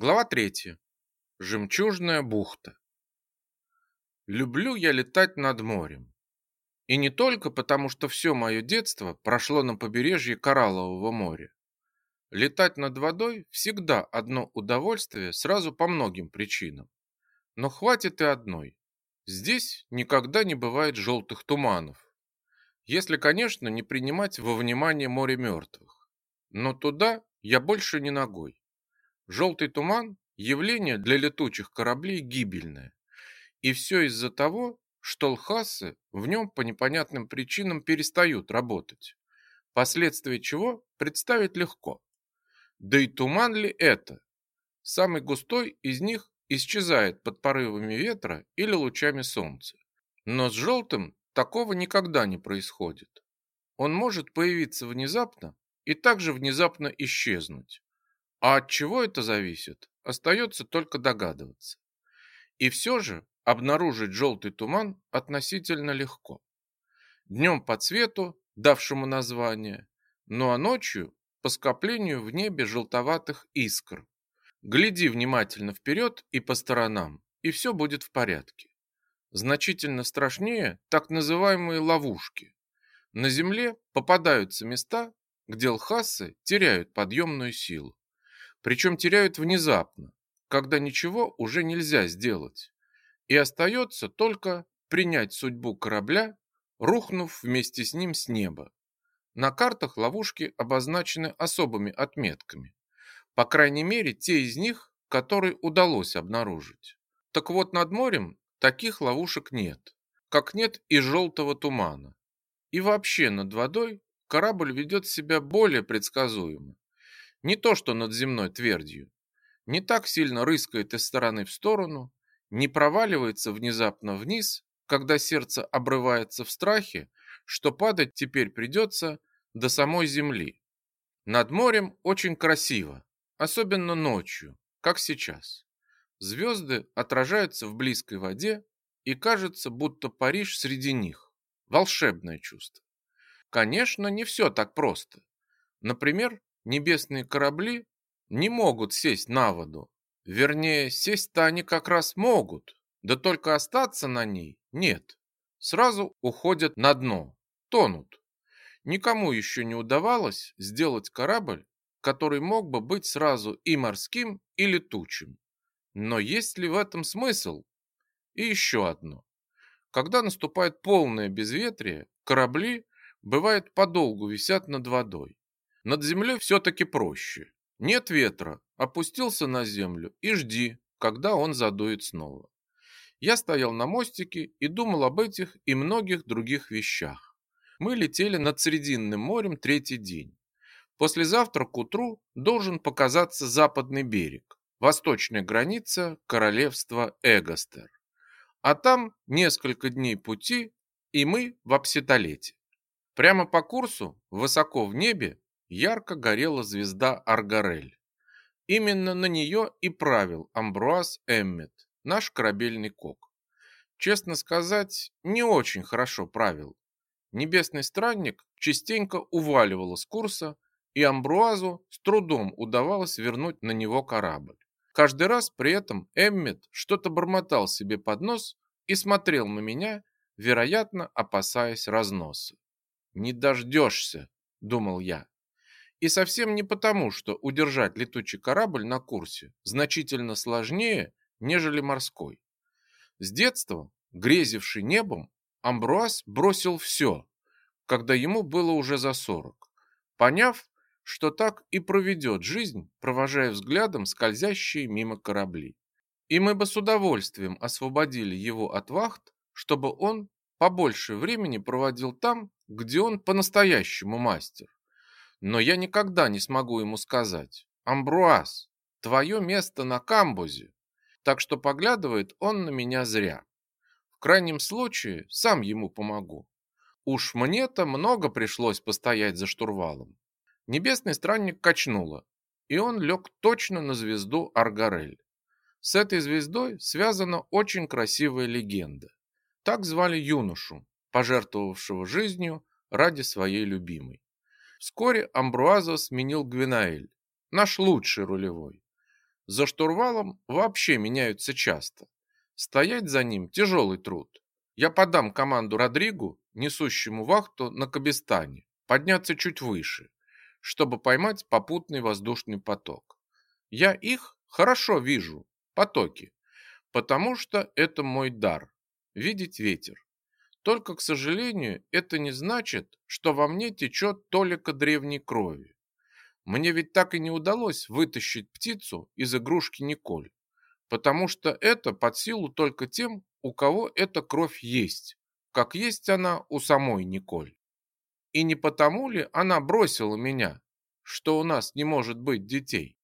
Глава 3. Жемчужная бухта. Люблю я летать над морем. И не только потому, что все мое детство прошло на побережье Кораллового моря. Летать над водой всегда одно удовольствие сразу по многим причинам. Но хватит и одной. Здесь никогда не бывает желтых туманов. Если, конечно, не принимать во внимание море мертвых. Но туда я больше не ногой. Желтый туман – явление для летучих кораблей гибельное. И все из-за того, что лхасы в нем по непонятным причинам перестают работать. Последствия чего представить легко. Да и туман ли это? Самый густой из них исчезает под порывами ветра или лучами солнца. Но с желтым такого никогда не происходит. Он может появиться внезапно и также внезапно исчезнуть. А от чего это зависит, остается только догадываться. И все же обнаружить желтый туман относительно легко. Днем по цвету, давшему название, ну а ночью по скоплению в небе желтоватых искр. Гляди внимательно вперед и по сторонам, и все будет в порядке. Значительно страшнее так называемые ловушки. На Земле попадаются места, где лхасы теряют подъемную силу. Причем теряют внезапно, когда ничего уже нельзя сделать. И остается только принять судьбу корабля, рухнув вместе с ним с неба. На картах ловушки обозначены особыми отметками. По крайней мере, те из них, которые удалось обнаружить. Так вот, над морем таких ловушек нет, как нет и желтого тумана. И вообще над водой корабль ведет себя более предсказуемо. Не то, что над земной твердью. Не так сильно рыскает из стороны в сторону, не проваливается внезапно вниз, когда сердце обрывается в страхе, что падать теперь придется до самой земли. Над морем очень красиво, особенно ночью, как сейчас. Звезды отражаются в близкой воде, и кажется, будто Париж среди них. Волшебное чувство. Конечно, не все так просто. Например, небесные корабли не могут сесть на воду. Вернее, сесть-то они как раз могут, да только остаться на ней нет. Сразу уходят на дно, тонут. Никому еще не удавалось сделать корабль, который мог бы быть сразу и морским, и летучим. Но есть ли в этом смысл? И еще одно. Когда наступает полное безветрие, корабли, бывает, подолгу висят над водой. Над землей все-таки проще. Нет ветра, опустился на землю и жди, когда он задует снова. Я стоял на мостике и думал об этих и многих других вещах. Мы летели над Срединным морем третий день. Послезавтра к утру должен показаться западный берег, восточная граница королевства Эгостер. А там несколько дней пути, и мы в Апситолете. Прямо по курсу, высоко в небе, ярко горела звезда Аргарель. Именно на нее и правил Амбруаз Эммет, наш корабельный кок. Честно сказать, не очень хорошо правил. Небесный странник частенько уваливало с курса, и Амбруазу с трудом удавалось вернуть на него корабль. Каждый раз при этом Эммет что-то бормотал себе под нос и смотрел на меня, вероятно, опасаясь разноса. «Не дождешься», — думал я. И совсем не потому, что удержать летучий корабль на курсе значительно сложнее, нежели морской. С детства, грезивший небом, Амбруаз бросил все, когда ему было уже за сорок, поняв, что так и проведет жизнь, провожая взглядом скользящие мимо корабли. И мы бы с удовольствием освободили его от вахт, чтобы он побольше времени проводил там, где он по-настоящему мастер. Но я никогда не смогу ему сказать, «Амбруаз, твое место на камбузе». Так что поглядывает он на меня зря. В крайнем случае, сам ему помогу. Уж мне-то много пришлось постоять за штурвалом. Небесный странник качнуло, и он лег точно на звезду Аргарель. С этой звездой связана очень красивая легенда. Так звали юношу, пожертвовавшего жизнью ради своей любимой. Вскоре Амбруазо сменил Гвинаэль, наш лучший рулевой. За штурвалом вообще меняются часто. Стоять за ним тяжелый труд. Я подам команду Родригу, несущему вахту на Кабестане, подняться чуть выше, чтобы поймать попутный воздушный поток. Я их хорошо вижу, потоки, потому что это мой дар – видеть ветер. Только, к сожалению, это не значит, что во мне течет толика древней крови. Мне ведь так и не удалось вытащить птицу из игрушки Николь, потому что это под силу только тем, у кого эта кровь есть, как есть она у самой Николь. И не потому ли она бросила меня, что у нас не может быть детей?